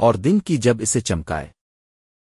اور دن کی جب اسے چمکائے۔